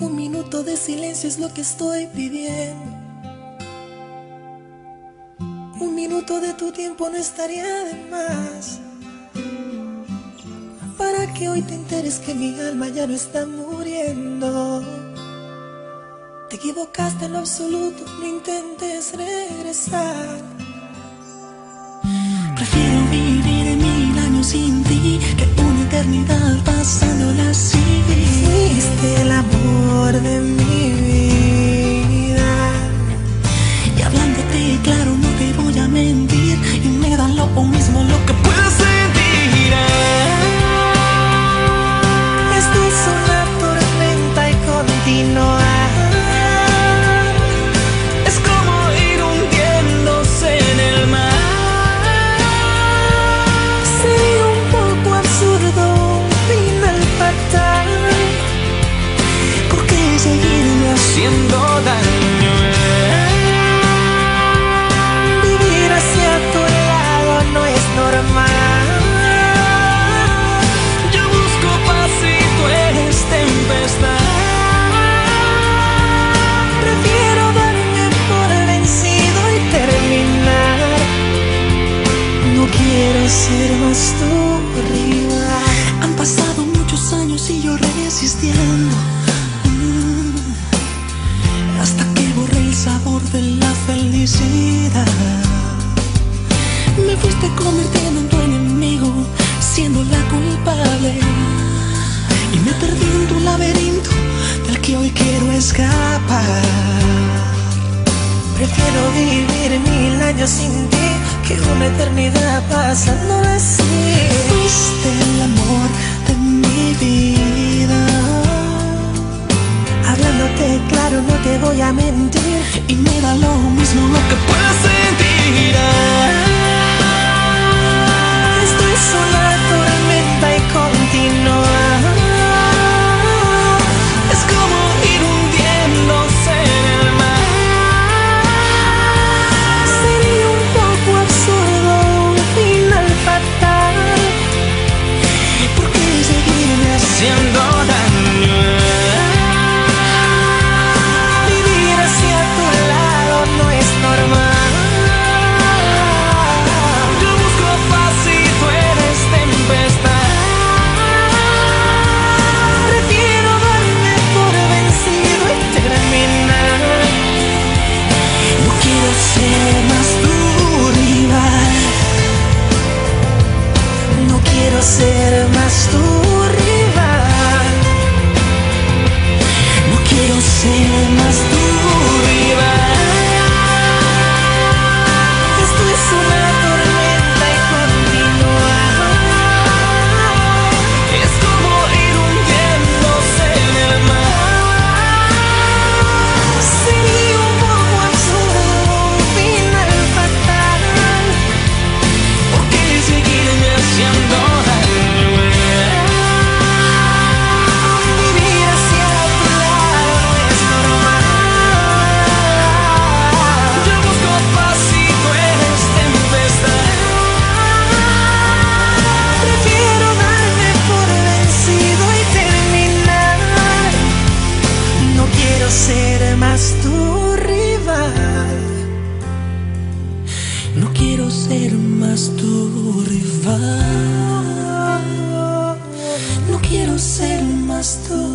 Un minuto de silencio es lo que estoy pidiendo. Un minuto de tu tiempo no estaría de más. Para que hoy te enteres que mi alma ya no está muriendo. Te equivocaste en lo absoluto, no intentes regresar. Haciendo daño? Vivir hacia tu lado no es normal. Yo busco paz y tú eres tempestad. Prefiero darme por vencido y terminar. No quiero ser más tu rival. Han pasado muchos años y yo resistiendo. Felicidad. Me fuiste convirtiendo en tu enemigo, siendo la culpable. Y me perdí en tu laberinto del que hoy quiero escapar. Prefiero vivir mil años sin ti que una eternidad pasando así. Fuiste quiero ser más tu rival. No quiero ser más tu rival. No quiero ser más tu.